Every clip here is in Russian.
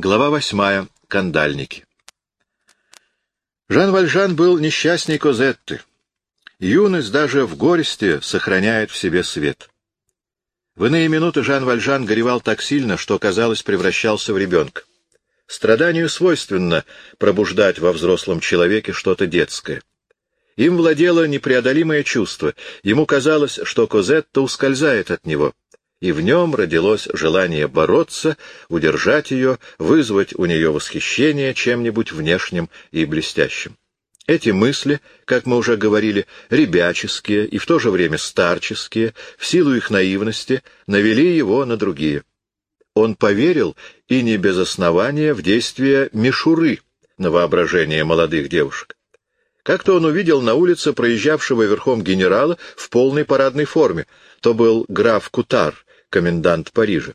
Глава восьмая. Кандальники. Жан Вальжан был несчастней Козетты. Юность даже в горести сохраняет в себе свет. В иные минуты Жан Вальжан горевал так сильно, что, казалось, превращался в ребенка. Страданию свойственно пробуждать во взрослом человеке что-то детское. Им владело непреодолимое чувство. Ему казалось, что Козетта ускользает от него — и в нем родилось желание бороться, удержать ее, вызвать у нее восхищение чем-нибудь внешним и блестящим. Эти мысли, как мы уже говорили, ребяческие и в то же время старческие, в силу их наивности, навели его на другие. Он поверил, и не без основания, в действие мишуры на воображение молодых девушек. Как-то он увидел на улице проезжавшего верхом генерала в полной парадной форме. То был граф Кутар, комендант Парижа.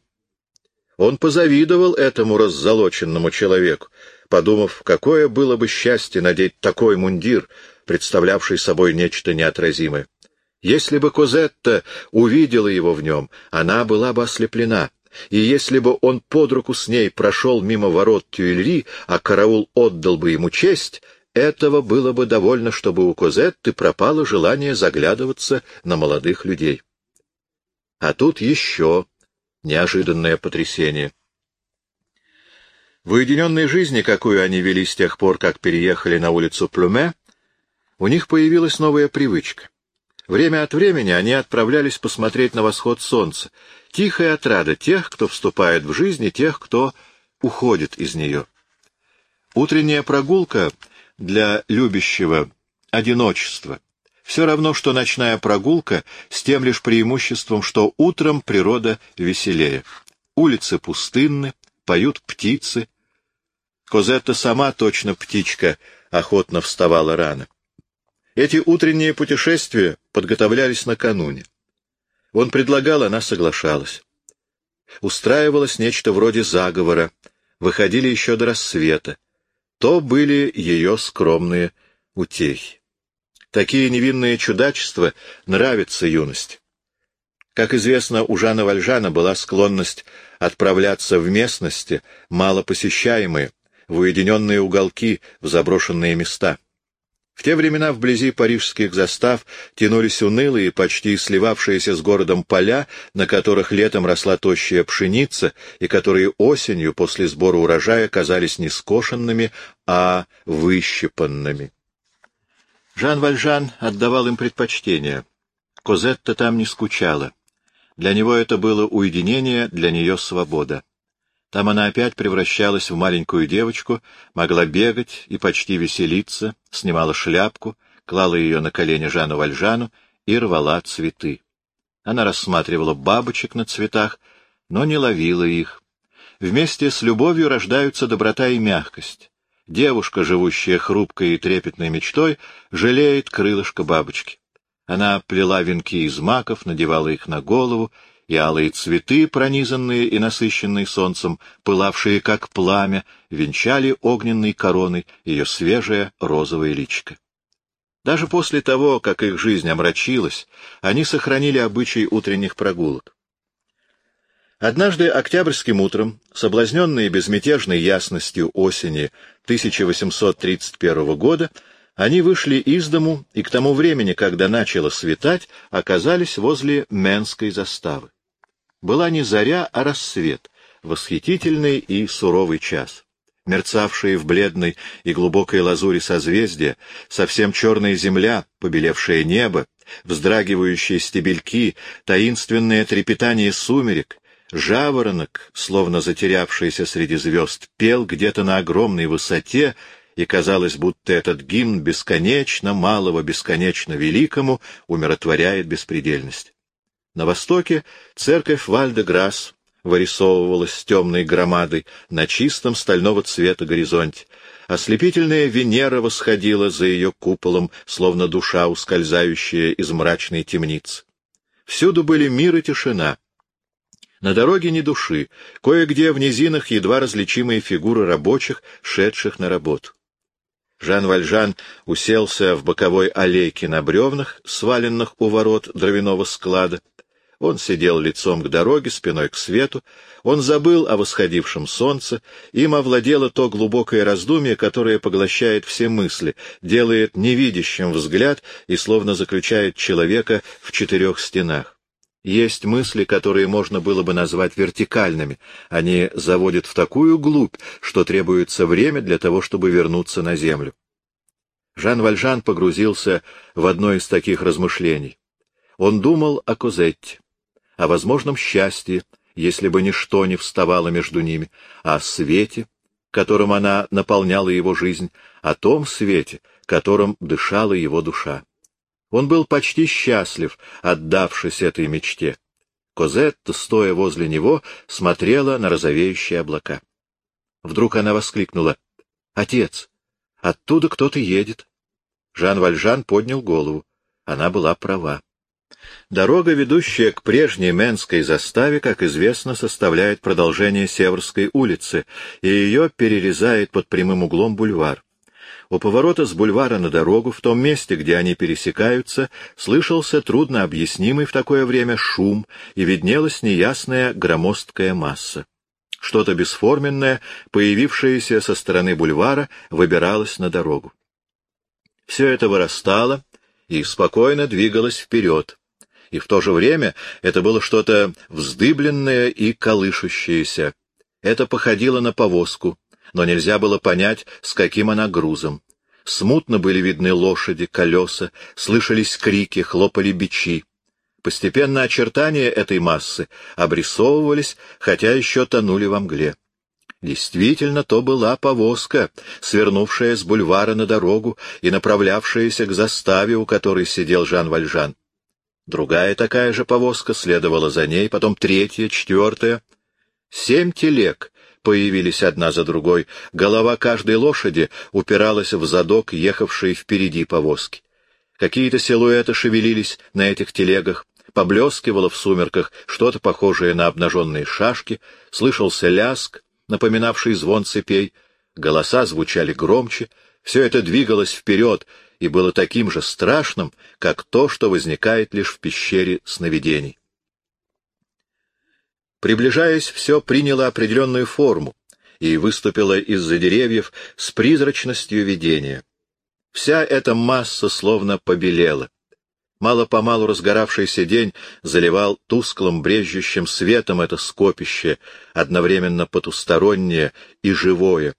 Он позавидовал этому раззолоченному человеку, подумав, какое было бы счастье надеть такой мундир, представлявший собой нечто неотразимое. Если бы Козетта увидела его в нем, она была бы ослеплена, и если бы он под руку с ней прошел мимо ворот Тюильри, а караул отдал бы ему честь, этого было бы довольно, чтобы у Козетты пропало желание заглядываться на молодых людей. А тут еще неожиданное потрясение. В уединенной жизни, какую они вели с тех пор, как переехали на улицу Плюме, у них появилась новая привычка. Время от времени они отправлялись посмотреть на восход солнца. Тихая отрада тех, кто вступает в жизнь, и тех, кто уходит из нее. Утренняя прогулка для любящего одиночества — все равно, что ночная прогулка, с тем лишь преимуществом, что утром природа веселее. Улицы пустынны, поют птицы. Козетта сама, точно птичка, охотно вставала рано. Эти утренние путешествия подготовлялись накануне. Он предлагал, она соглашалась. Устраивалось нечто вроде заговора, выходили еще до рассвета. То были ее скромные утехи. Такие невинные чудачества нравятся юности. Как известно, у Жана Вальжана была склонность отправляться в местности, малопосещаемые, в уединенные уголки, в заброшенные места. В те времена вблизи парижских застав тянулись унылые, почти сливавшиеся с городом поля, на которых летом росла тощая пшеница, и которые осенью после сбора урожая казались не скошенными, а выщипанными. Жан Вальжан отдавал им предпочтение. Козетта там не скучала. Для него это было уединение, для нее свобода. Там она опять превращалась в маленькую девочку, могла бегать и почти веселиться, снимала шляпку, клала ее на колени Жану Вальжану и рвала цветы. Она рассматривала бабочек на цветах, но не ловила их. Вместе с любовью рождаются доброта и мягкость. Девушка, живущая хрупкой и трепетной мечтой, жалеет крылышко бабочки. Она плела венки из маков, надевала их на голову, и алые цветы, пронизанные и насыщенные солнцем, пылавшие как пламя, венчали огненной короной ее свежее розовое личико. Даже после того, как их жизнь омрачилась, они сохранили обычай утренних прогулок. Однажды октябрьским утром, соблазненные безмятежной ясностью осени 1831 года, они вышли из дому и к тому времени, когда начало светать, оказались возле Менской заставы. Была не заря, а рассвет, восхитительный и суровый час. Мерцавшие в бледной и глубокой лазури созвездия, совсем черная земля, побелевшее небо, вздрагивающие стебельки, таинственное трепетание сумерек, Жаворонок, словно затерявшийся среди звезд, пел где-то на огромной высоте, и казалось, будто этот гимн бесконечно малого, бесконечно великому умиротворяет беспредельность. На востоке церковь Вальдеграсс вырисовывалась темной громадой на чистом стального цвета горизонте. Ослепительная Венера восходила за ее куполом, словно душа, ускользающая из мрачной темницы. Всюду были мир и тишина — на дороге ни души, кое-где в низинах едва различимые фигуры рабочих, шедших на работу. Жан Вальжан уселся в боковой аллейке на бревнах, сваленных у ворот дровяного склада. Он сидел лицом к дороге, спиной к свету. Он забыл о восходившем солнце. Им овладело то глубокое раздумье, которое поглощает все мысли, делает невидящим взгляд и словно заключает человека в четырех стенах. Есть мысли, которые можно было бы назвать вертикальными. Они заводят в такую глубь, что требуется время для того, чтобы вернуться на землю. Жан Вальжан погрузился в одно из таких размышлений. Он думал о Козетте о возможном счастье, если бы ничто не вставало между ними, о свете, которым она наполняла его жизнь, о том свете, которым дышала его душа. Он был почти счастлив, отдавшись этой мечте. Козетта, стоя возле него, смотрела на розовеющие облака. Вдруг она воскликнула. — Отец, оттуда кто-то едет. Жан Вальжан поднял голову. Она была права. Дорога, ведущая к прежней Менской заставе, как известно, составляет продолжение Северской улицы, и ее перерезает под прямым углом бульвар. У поворота с бульвара на дорогу, в том месте, где они пересекаются, слышался трудно объяснимый в такое время шум, и виднелась неясная громоздкая масса. Что-то бесформенное, появившееся со стороны бульвара, выбиралось на дорогу. Все это вырастало и спокойно двигалось вперед и в то же время это было что-то вздыбленное и колышущееся. Это походило на повозку, но нельзя было понять, с каким она грузом. Смутно были видны лошади, колеса, слышались крики, хлопали бичи. Постепенно очертания этой массы обрисовывались, хотя еще тонули во мгле. Действительно, то была повозка, свернувшая с бульвара на дорогу и направлявшаяся к заставе, у которой сидел Жан Вальжан. Другая такая же повозка следовала за ней, потом третья, четвертая. Семь телег появились одна за другой, голова каждой лошади упиралась в задок, ехавшей впереди повозки. Какие-то силуэты шевелились на этих телегах, поблескивало в сумерках что-то похожее на обнаженные шашки, слышался ляск, напоминавший звон цепей, голоса звучали громче, все это двигалось вперед, и было таким же страшным, как то, что возникает лишь в пещере сновидений. Приближаясь, все приняло определенную форму и выступило из-за деревьев с призрачностью видения. Вся эта масса словно побелела. Мало-помалу разгоравшийся день заливал тусклым брежущим светом это скопище, одновременно потустороннее и живое.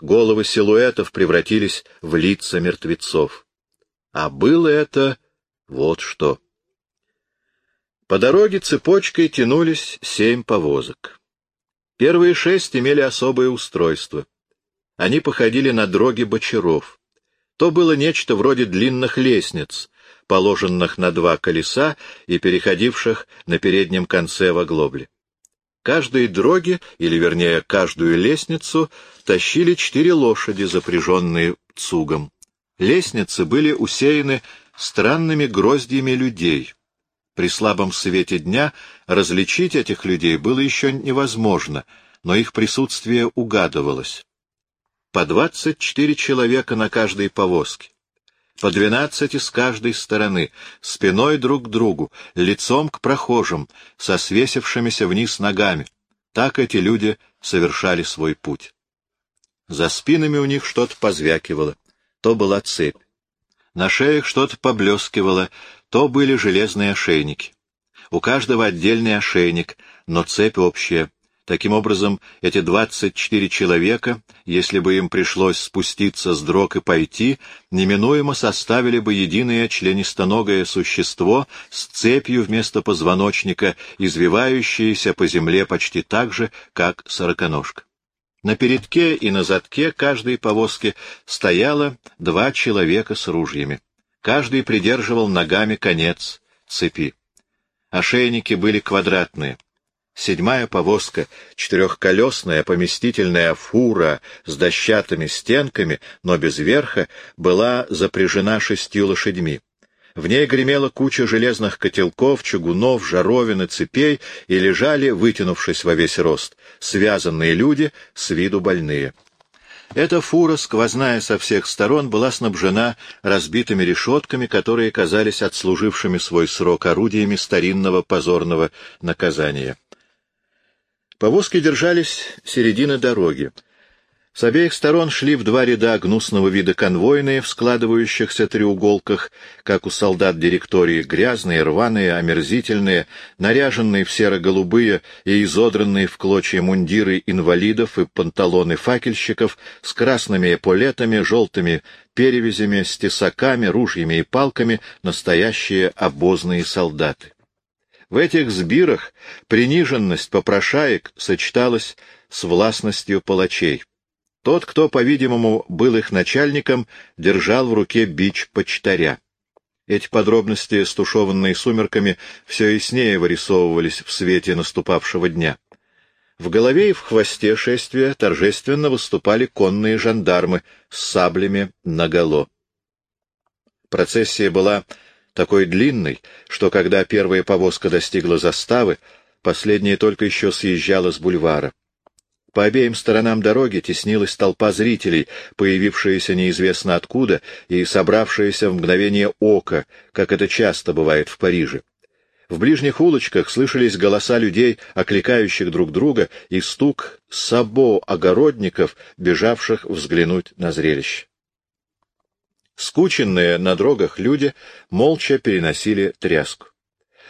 Головы силуэтов превратились в лица мертвецов. А было это вот что. По дороге цепочкой тянулись семь повозок. Первые шесть имели особое устройство. Они походили на дроги бочаров. То было нечто вроде длинных лестниц, положенных на два колеса и переходивших на переднем конце в оглобле. Каждой дроги, или вернее каждую лестницу, тащили четыре лошади, запряженные цугом. Лестницы были усеяны странными гроздьями людей. При слабом свете дня различить этих людей было еще невозможно, но их присутствие угадывалось. По двадцать четыре человека на каждой повозке, по двенадцати с каждой стороны, спиной друг к другу, лицом к прохожим, со свесившимися вниз ногами. Так эти люди совершали свой путь. За спинами у них что-то позвякивало то была цепь. На шеях что-то поблескивало, то были железные ошейники. У каждого отдельный ошейник, но цепь общая. Таким образом, эти двадцать четыре человека, если бы им пришлось спуститься с дрог и пойти, неминуемо составили бы единое членистоногое существо с цепью вместо позвоночника, извивающееся по земле почти так же, как сороконожка. На передке и на задке каждой повозки стояло два человека с ружьями. Каждый придерживал ногами конец цепи. Ошейники были квадратные. Седьмая повозка, четырехколесная поместительная фура с дощатыми стенками, но без верха, была запряжена шестью лошадьми. В ней гремела куча железных котелков, чугунов, жаровин и цепей, и лежали, вытянувшись во весь рост, связанные люди, с виду больные. Эта фура, сквозная со всех сторон, была снабжена разбитыми решетками, которые казались отслужившими свой срок орудиями старинного позорного наказания. Повозки держались середины дороги. С обеих сторон шли в два ряда гнусного вида конвойные в складывающихся треуголках, как у солдат директории, грязные, рваные, омерзительные, наряженные в серо-голубые и изодранные в клочья мундиры инвалидов и панталоны факельщиков с красными эполетами, желтыми перевязями, с тесаками, ружьями и палками, настоящие обозные солдаты. В этих сбирах приниженность попрошаек сочеталась с властностью палачей. Тот, кто, по-видимому, был их начальником, держал в руке бич почтаря. Эти подробности, стушеванные сумерками, все яснее вырисовывались в свете наступавшего дня. В голове и в хвосте шествия торжественно выступали конные жандармы с саблями наголо. Процессия была такой длинной, что когда первая повозка достигла заставы, последняя только еще съезжала с бульвара. По обеим сторонам дороги теснилась толпа зрителей, появившаяся неизвестно откуда и собравшаяся в мгновение ока, как это часто бывает в Париже. В ближних улочках слышались голоса людей, окликающих друг друга, и стук сабо огородников, бежавших взглянуть на зрелище. Скученные на дорогах люди молча переносили тряску.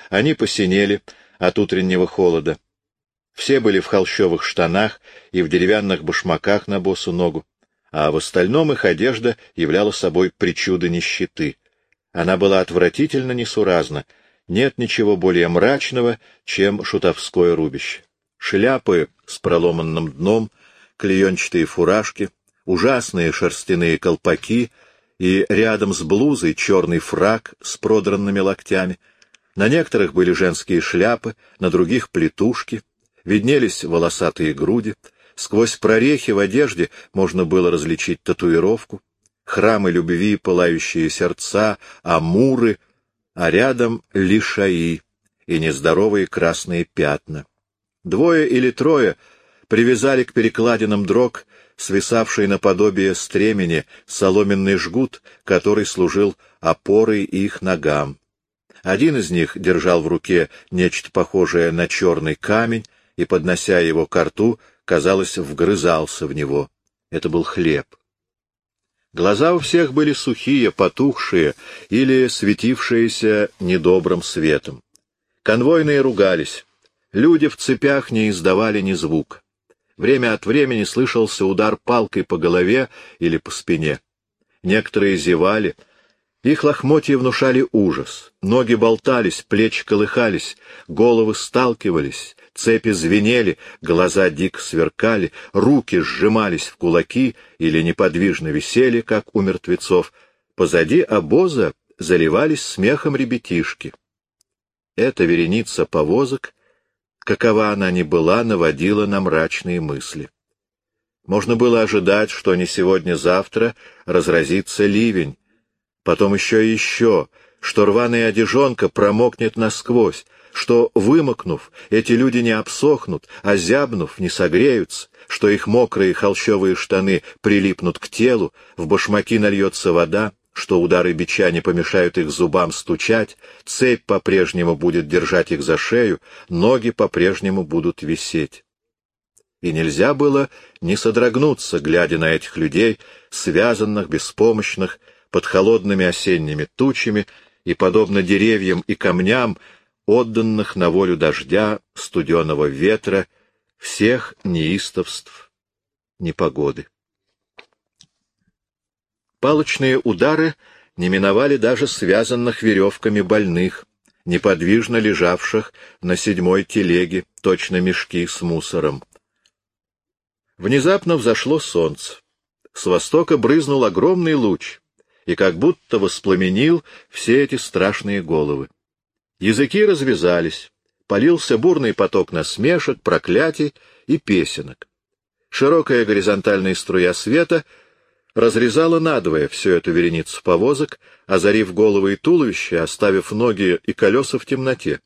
Они посинели от утреннего холода. Все были в холщовых штанах и в деревянных башмаках на босу ногу, а в остальном их одежда являла собой причуды нищеты. Она была отвратительно несуразна, нет ничего более мрачного, чем шутовское рубище. Шляпы с проломанным дном, клеенчатые фуражки, ужасные шерстяные колпаки и рядом с блузой черный фрак с продранными локтями. На некоторых были женские шляпы, на других — плетушки, виднелись волосатые груди, сквозь прорехи в одежде можно было различить татуировку, храмы любви, пылающие сердца, амуры, а рядом лишаи и нездоровые красные пятна. Двое или трое привязали к перекладинам дрог, свисавший наподобие стремени, соломенный жгут, который служил опорой их ногам. Один из них держал в руке нечто похожее на черный камень, и, поднося его к рту, казалось, вгрызался в него. Это был хлеб. Глаза у всех были сухие, потухшие или светившиеся недобрым светом. Конвойные ругались. Люди в цепях не издавали ни звука. Время от времени слышался удар палкой по голове или по спине. Некоторые зевали. Их лохмотья внушали ужас. Ноги болтались, плечи колыхались, головы сталкивались, Цепи звенели, глаза дико сверкали, руки сжимались в кулаки или неподвижно висели, как у мертвецов. Позади обоза заливались смехом ребятишки. Эта вереница повозок, какова она ни была, наводила на мрачные мысли. Можно было ожидать, что не сегодня-завтра разразится ливень, потом еще и еще, что рваная одежонка промокнет насквозь, что, вымокнув, эти люди не обсохнут, а зябнув, не согреются, что их мокрые холщовые штаны прилипнут к телу, в башмаки нальется вода, что удары бича не помешают их зубам стучать, цепь по-прежнему будет держать их за шею, ноги по-прежнему будут висеть. И нельзя было не содрогнуться, глядя на этих людей, связанных, беспомощных, под холодными осенними тучами, и, подобно деревьям и камням, отданных на волю дождя, студеного ветра, всех неистовств, непогоды. Палочные удары не миновали даже связанных веревками больных, неподвижно лежавших на седьмой телеге, точно мешки с мусором. Внезапно взошло солнце. С востока брызнул огромный луч и как будто воспламенил все эти страшные головы. Языки развязались, полился бурный поток насмешек, проклятий и песенок. Широкая горизонтальная струя света разрезала надвое всю эту вереницу повозок, озарив головы и туловище, оставив ноги и колеса в темноте.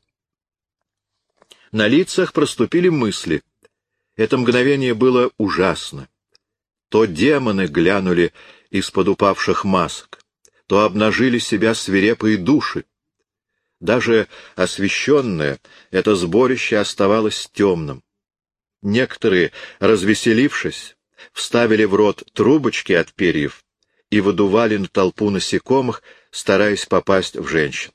На лицах проступили мысли. Это мгновение было ужасно. То демоны глянули из-под упавших масок, то обнажили себя свирепые души. Даже освещенное это сборище оставалось темным. Некоторые, развеселившись, вставили в рот трубочки от перьев и выдували на толпу насекомых, стараясь попасть в женщин.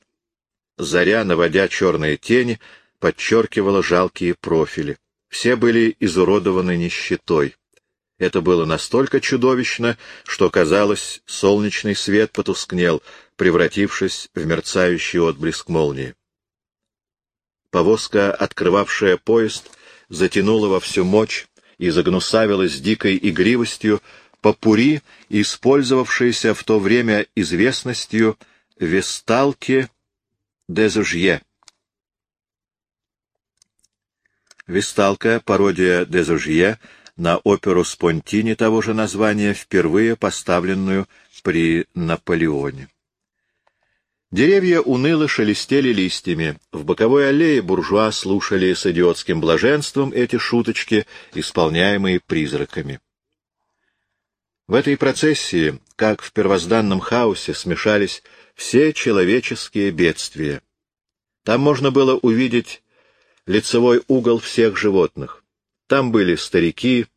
Заря, наводя черные тени, подчеркивала жалкие профили. Все были изуродованы нищетой. Это было настолько чудовищно, что, казалось, солнечный свет потускнел, превратившись в мерцающий отблеск молнии. Повозка, открывавшая поезд, затянула во всю мощь и загнусавилась дикой игривостью попури, использовавшейся в то время известностью весталки дезужье. Весталка, пародия дезужье, на оперу Спонтини того же названия, впервые поставленную при Наполеоне. Деревья уныло шелестели листьями. В боковой аллее буржуа слушали с идиотским блаженством эти шуточки, исполняемые призраками. В этой процессии, как в первозданном хаосе, смешались все человеческие бедствия. Там можно было увидеть лицевой угол всех животных. Там были старики,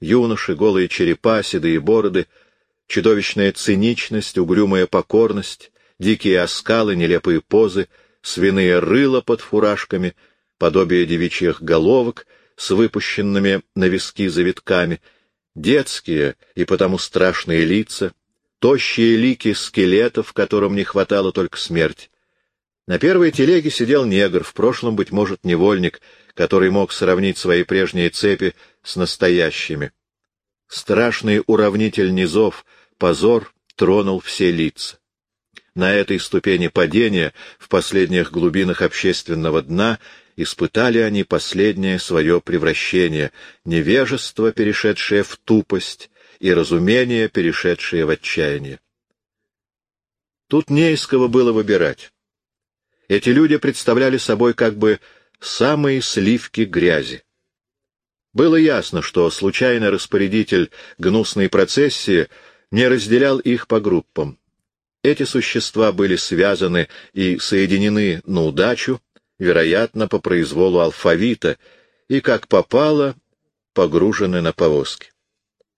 юноши, голые черепа, седые бороды, чудовищная циничность, угрюмая покорность, дикие оскалы, нелепые позы, свиные рыла под фуражками, подобие девичьих головок с выпущенными на виски завитками, детские и потому страшные лица, тощие лики скелетов, которым не хватало только смерть. На первой телеге сидел негр, в прошлом, быть может, невольник, который мог сравнить свои прежние цепи с настоящими. Страшный уравнитель низов, позор, тронул все лица. На этой ступени падения, в последних глубинах общественного дна, испытали они последнее свое превращение, невежество, перешедшее в тупость, и разумение, перешедшее в отчаяние. Тут не из кого было выбирать. Эти люди представляли собой как бы самые сливки грязи. Было ясно, что случайный распорядитель гнусной процессии не разделял их по группам. Эти существа были связаны и соединены на удачу, вероятно, по произволу алфавита, и, как попало, погружены на повозки.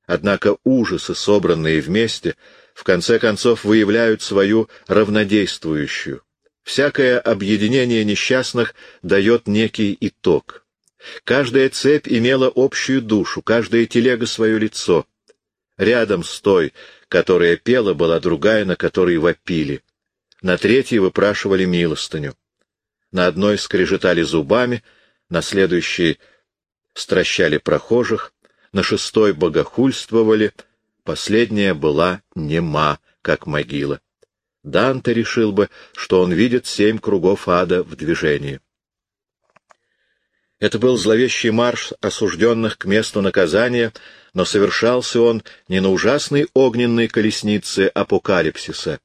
Однако ужасы, собранные вместе, в конце концов выявляют свою равнодействующую, Всякое объединение несчастных дает некий итог. Каждая цепь имела общую душу, каждая телега — свое лицо. Рядом с той, которая пела, была другая, на которой вопили. На третьей выпрашивали милостыню. На одной скрежетали зубами, на следующей стращали прохожих, на шестой богохульствовали, последняя была нема, как могила. Данте решил бы, что он видит семь кругов ада в движении. Это был зловещий марш осужденных к месту наказания, но совершался он не на ужасной огненной колеснице апокалипсиса,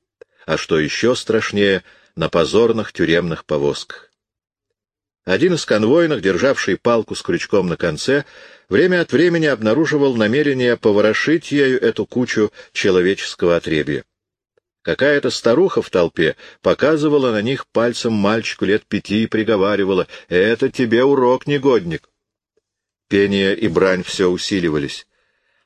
а, что еще страшнее, на позорных тюремных повозках. Один из конвойных, державший палку с крючком на конце, время от времени обнаруживал намерение поворошить ею эту кучу человеческого отребья. Какая-то старуха в толпе показывала на них пальцем мальчику лет пяти и приговаривала «Это тебе урок, негодник». Пение и брань все усиливались.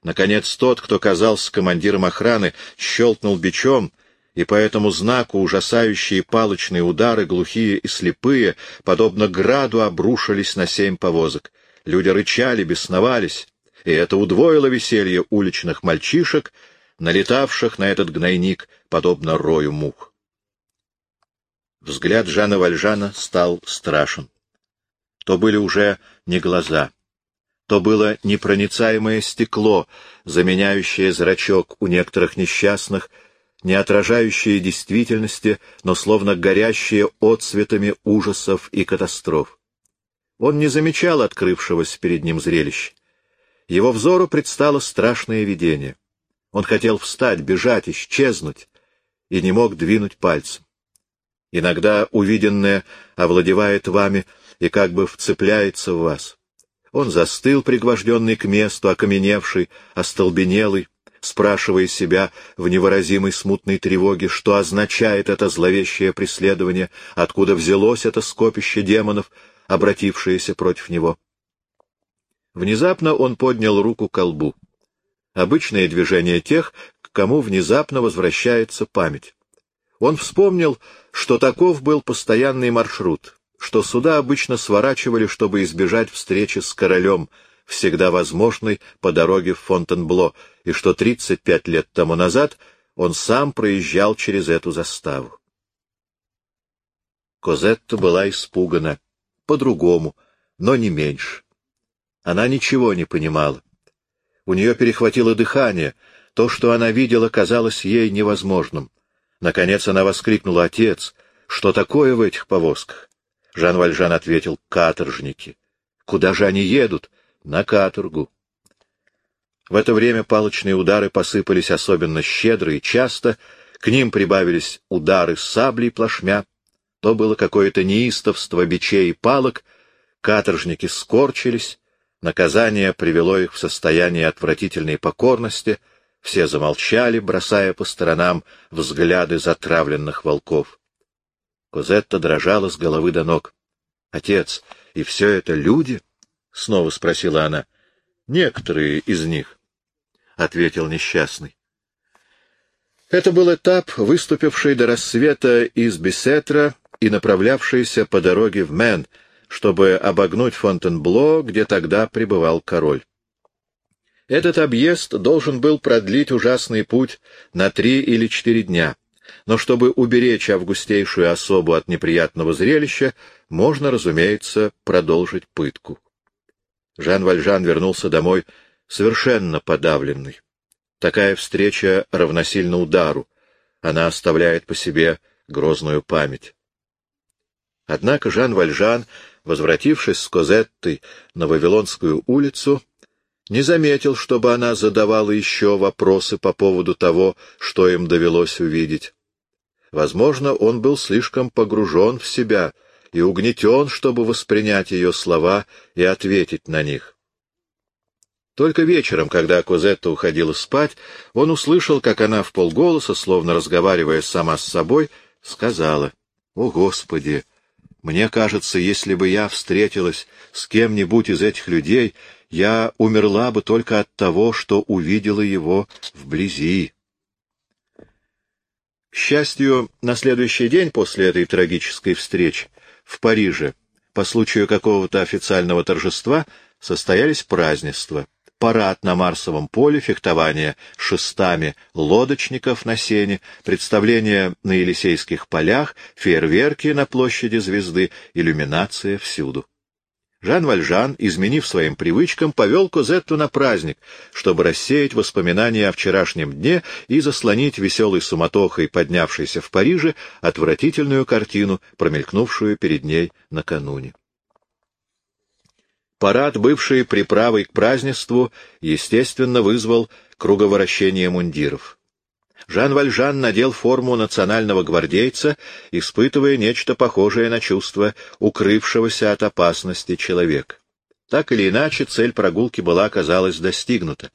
Наконец тот, кто казался командиром охраны, щелкнул бичом, и по этому знаку ужасающие палочные удары, глухие и слепые, подобно граду, обрушились на семь повозок. Люди рычали, бесновались, и это удвоило веселье уличных мальчишек, налетавших на этот гнойник, подобно рою мух. Взгляд Жана Вальжана стал страшен. То были уже не глаза, то было непроницаемое стекло, заменяющее зрачок у некоторых несчастных, не отражающее действительности, но словно горящее отцветами ужасов и катастроф. Он не замечал открывшегося перед ним зрелища. Его взору предстало страшное видение — он хотел встать, бежать, исчезнуть, и не мог двинуть пальцем. Иногда увиденное овладевает вами и как бы вцепляется в вас. Он застыл, пригвожденный к месту, окаменевший, остолбенелый, спрашивая себя в невыразимой смутной тревоге, что означает это зловещее преследование, откуда взялось это скопище демонов, обратившееся против него. Внезапно он поднял руку к колбу. Обычное движение тех, к кому внезапно возвращается память. Он вспомнил, что таков был постоянный маршрут, что сюда обычно сворачивали, чтобы избежать встречи с королем, всегда возможной по дороге в Фонтенбло, и что 35 лет тому назад он сам проезжал через эту заставу. Козетта была испугана, по-другому, но не меньше. Она ничего не понимала. У нее перехватило дыхание, то, что она видела, казалось ей невозможным. Наконец она воскликнула, «Отец, что такое в этих повозках?» Жан Вальжан ответил, «Каторжники». «Куда же они едут?» «На каторгу». В это время палочные удары посыпались особенно щедро и часто, к ним прибавились удары саблей плашмя. То было какое-то неистовство бичей и палок, каторжники скорчились, наказание привело их в состояние отвратительной покорности — все замолчали, бросая по сторонам взгляды затравленных волков. Козетта дрожала с головы до ног. — Отец, и все это люди? — снова спросила она. — Некоторые из них, — ответил несчастный. Это был этап, выступивший до рассвета из Бесетра и направлявшийся по дороге в Мен, чтобы обогнуть Фонтенбло, где тогда пребывал король. Этот объезд должен был продлить ужасный путь на три или четыре дня, но чтобы уберечь августейшую особу от неприятного зрелища, можно, разумеется, продолжить пытку. Жан Вальжан вернулся домой совершенно подавленный. Такая встреча равносильна удару. Она оставляет по себе грозную память. Однако Жан Вальжан, возвратившись с Козеттой на Вавилонскую улицу, не заметил, чтобы она задавала еще вопросы по поводу того, что им довелось увидеть. Возможно, он был слишком погружен в себя и угнетен, чтобы воспринять ее слова и ответить на них. Только вечером, когда Козетта уходила спать, он услышал, как она в полголоса, словно разговаривая сама с собой, сказала, «О, Господи! Мне кажется, если бы я встретилась с кем-нибудь из этих людей, я умерла бы только от того, что увидела его вблизи. К счастью, на следующий день после этой трагической встречи в Париже по случаю какого-то официального торжества состоялись празднества. Парад на Марсовом поле, фехтование шестами лодочников на сене, представление на Елисейских полях, фейерверки на площади звезды, иллюминация всюду. Жан Вальжан, изменив своим привычкам, повел Козетту на праздник, чтобы рассеять воспоминания о вчерашнем дне и заслонить веселой суматохой, поднявшейся в Париже, отвратительную картину, промелькнувшую перед ней накануне. Парад, бывший приправой к празднеству, естественно, вызвал круговорощение мундиров. Жан Вальжан надел форму национального гвардейца, испытывая нечто похожее на чувство укрывшегося от опасности человека. Так или иначе, цель прогулки была, оказалась достигнута.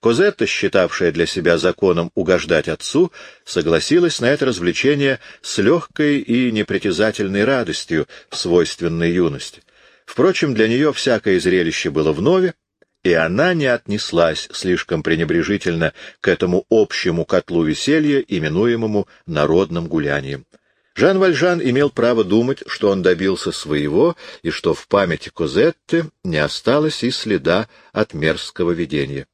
Козетта, считавшая для себя законом угождать отцу, согласилась на это развлечение с легкой и непритязательной радостью, свойственной юности. Впрочем, для нее всякое зрелище было вновь, и она не отнеслась слишком пренебрежительно к этому общему котлу веселья, именуемому народным гулянием. Жан Вальжан имел право думать, что он добился своего, и что в памяти Козетты не осталось и следа от мерзкого видения.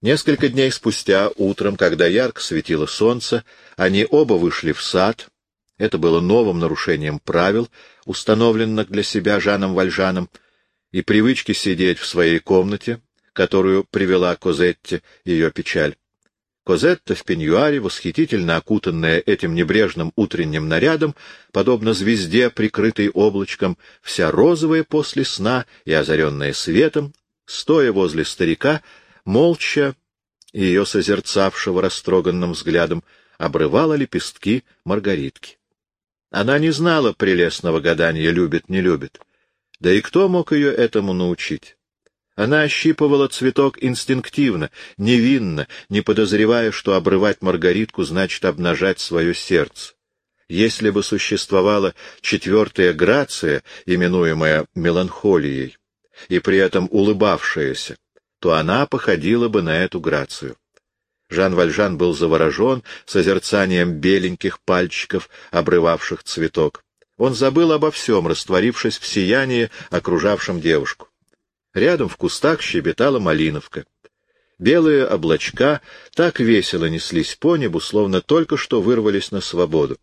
Несколько дней спустя, утром, когда ярко светило солнце, они оба вышли в сад. Это было новым нарушением правил, установленных для себя Жаном Вальжаном, и привычки сидеть в своей комнате, которую привела Козетте ее печаль. Козетта в пеньюаре, восхитительно окутанная этим небрежным утренним нарядом, подобно звезде, прикрытой облачком, вся розовая после сна и озаренная светом, стоя возле старика, молча, ее созерцавшего растроганным взглядом, обрывала лепестки маргаритки. Она не знала прелестного гадания «любит, не любит». Да и кто мог ее этому научить? Она ощипывала цветок инстинктивно, невинно, не подозревая, что обрывать маргаритку значит обнажать свое сердце. Если бы существовала четвертая грация, именуемая меланхолией, и при этом улыбавшаяся, то она походила бы на эту грацию. Жан Вальжан был заворожен созерцанием беленьких пальчиков, обрывавших цветок. Он забыл обо всем, растворившись в сиянии, окружавшем девушку. Рядом в кустах щебетала малиновка. Белые облачка так весело неслись по небу, словно только что вырвались на свободу.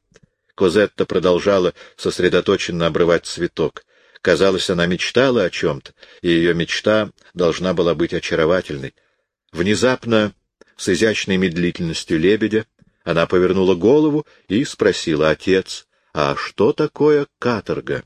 Козетта продолжала сосредоточенно обрывать цветок. Казалось, она мечтала о чем-то, и ее мечта должна была быть очаровательной. Внезапно, с изящной медлительностью лебедя, она повернула голову и спросила отец, «А что такое каторга?»